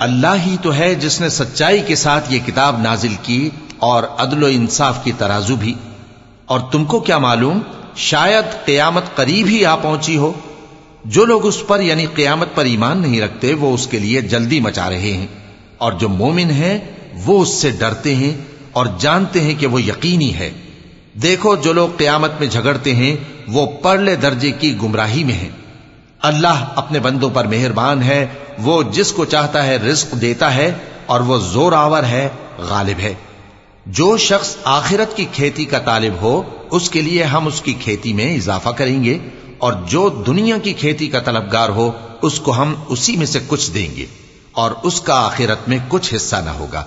अल्लाह ही तो है जिसने सच्चाई के साथ ये किताब नाजिल की और अदलो इंसाफ की तराजू भी और तुमको क्या मालूम शायद कयामत करीब ही आ पहुँची हो। जो लोग उस पर, यानी कयामत पर ईमान नहीं रखते, वो उसके लिए जल्दी मचा रहे हैं। और जो मोमिन है, वो उससे डरते हैं और जानते हैं कि वो यकीनी है। देखो, जो लोग कयामत में झगड़ते हैं, वो परले दर्जे की गुमराही में है। अल्लाह अपने बंदों पर मेहरबान है, वो जिसको चाहता है रिस्क देता है और वो जोरावर है, गालिब है। जो शख्स आखिरत की खेती का तालिब हो उसके लिए हम उसकी खेती में इजाफा करेंगे और जो दुनिया की खेती का तलबगार हो उसको हम उसी में से कुछ देंगे और उसका आखिरत में कुछ हिस्सा न होगा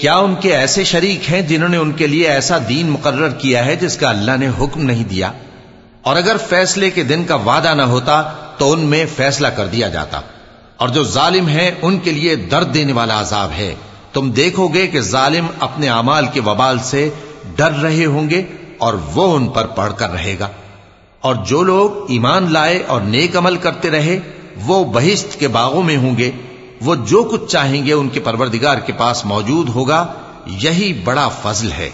क्या उनके ऐसे शरीक हैं जिन्होंने उनके लिए ऐसा दीन मुकर्र किया है जिसका अल्लाह ने हुक्म नहीं दिया और अगर फैसले के दिन का वादा न होता तो उनमें फैसला कर दिया जाता और जो जालिम है, उनके लिए दर्द देने वाला अजाब है। तुम देखोगे कि जालिम अपने अमाल के वबाल से डर रहे होंगे और वो उन पर पढ़कर रहेगा। और जो लोग ईमान लाए और नेक अमल करते रहे, वो बहिश्त के बागों में होंगे। वो जो कुछ चाहेंगे उनके परवरदिगार के पास मौजूद होगा, यही बड़ा फजल है।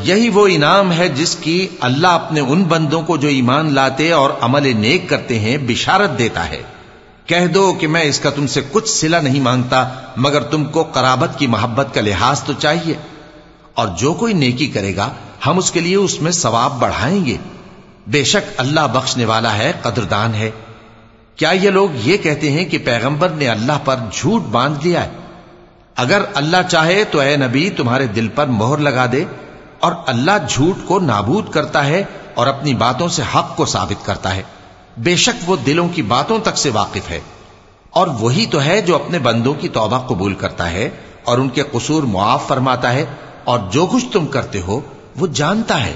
यही वो इनाम है जिसकी अल्लाह अपने उन बंदों को जो ईमान लाते और अमल नेक करते हैं, बिशारत देता है। कह दो कि मैं इसका तुमसे कुछ सिला नहीं माँगता, मगर तुमको कराबत की मोहब्बत का लिहाज तो चाहिए। और जो कोई नेकी करेगा, हम उसके लिए उसमें सवाब बढ़ाएँगे। बेशक अल्लाह बख्शने वाला है, कदरदान है। क्या ये लोग ये कहते हैं कि पैगंबर ने अल्लाह पर झूठ बाँध लिया है? अगर अल्लाह चाहे तो ए नबी तुम्हारे दिल पर मोहर लगा दे और अल्लाह झूठ को नाबूद करता है और अपनी बातों से हक को साबित करता है बेशक वो दिलों की बातों तक से वाकिफ है और वही तो है जो अपने बंदों की तौबा कबूल करता है और उनके कसूर मुआफ फरमाता है और जो कुछ तुम करते हो वो जानता है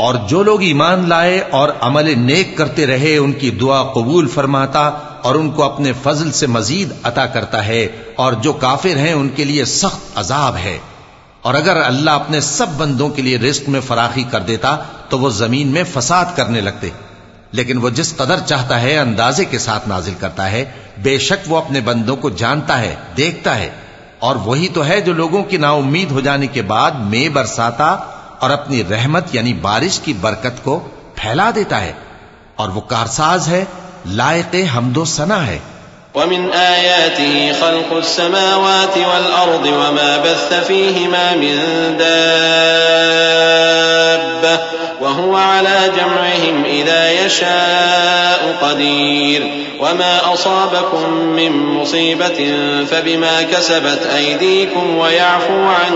और जो लोग ईमान लाए और अमल नेक करते रहे, उनकी दुआ कबूल फरमाता और उनको अपने फजल से मजीद अता करता है और जो काफिर हैं, उनके लिए सख्त अजाब है। और अगर अल्लाह अपने सब बंदों के लिए रिस्क में फराखी कर देता तो वो ज़मीन में फसाद करने लगते। लेकिन वो जिस कदर चाहता है, अंदाजे के साथ नाजिल करता है। बेशक वो अपने बंदों को जानता है, देखता है। और वही तो है जो लोगों की नाउम्मीद हो जाने के बाद मे बरसाता और अपनी रहमत यानी बारिश की बरकत को फैला देता है और वो कारसाज है लायक हमदो सना है वमिन आयाति खल्क़ुस समावाति वल अर्दि वमा बस्स फीहिमा मिन दाब्बा वहुवा अला जमइहिम इज़ा यशाअ क़दीर वमा असाबकुम मिन मुसीबतिन फबिमा कसबत अयदीकुम वयअफू अन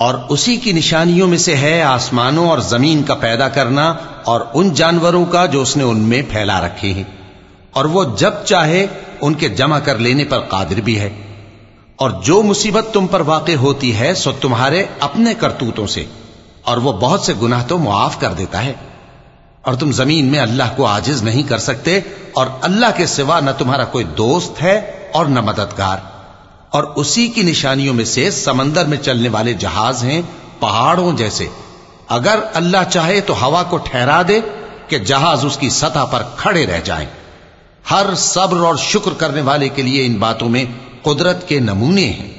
और उसी की निशानियों में से है आसमानों और ज़मीन का पैदा करना और उन जानवरों का जो उसने उनमें फैला रखे हैं। और वो जब चाहे, उनके जमा कर लेने पर कादिर भी है। और जो मुसीबत तुम पर वाक़ होती है, सो तुम्हारे अपने करतूतों से। और वो बहुत से गुनाह तो मुआफ कर देता है। और तुम ज़मीन में अल्लाह को आजिज नहीं कर सकते, और अल्लाह के सिवा न तुम्हारा कोई दोस्त है और न मददगार। और उसी की निशानियों में से समंदर में चलने वाले जहाज़ हैं पहाड़ों जैसे अगर अल्लाह चाहे तो हवा को ठहरा दे कि जहाज़ उसकी सतह पर खड़े रह जाएँ। हर सब्र और शुक्र करने वाले के लिए इन बातों में कुदरत के नमूने हैं